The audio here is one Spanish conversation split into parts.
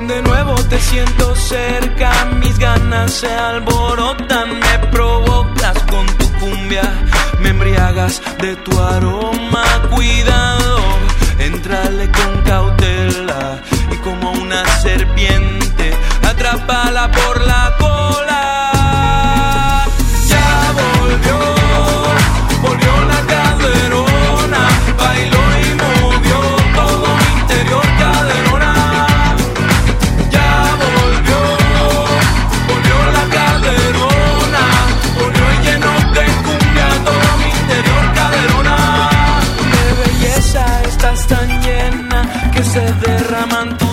De nuevo te siento cerca, mis ganas se alborotan, me provocas con tu cumbia, me embriagas de tu aroma, cuidado, entrale con cautela y como una serpiente, atrápala por la se derraman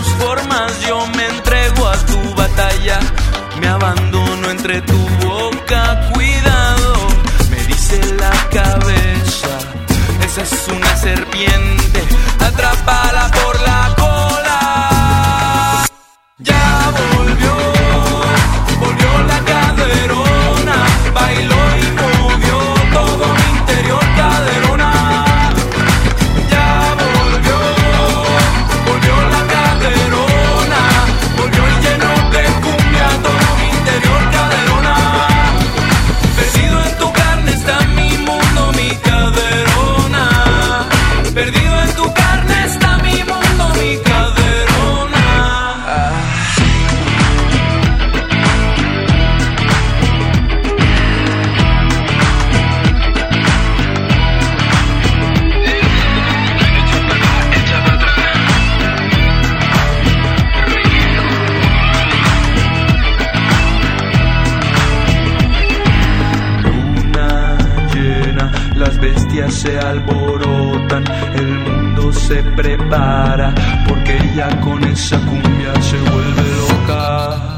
se alborotan, el mundo se prepara, porque ella con esa cumbia se vuelve loca.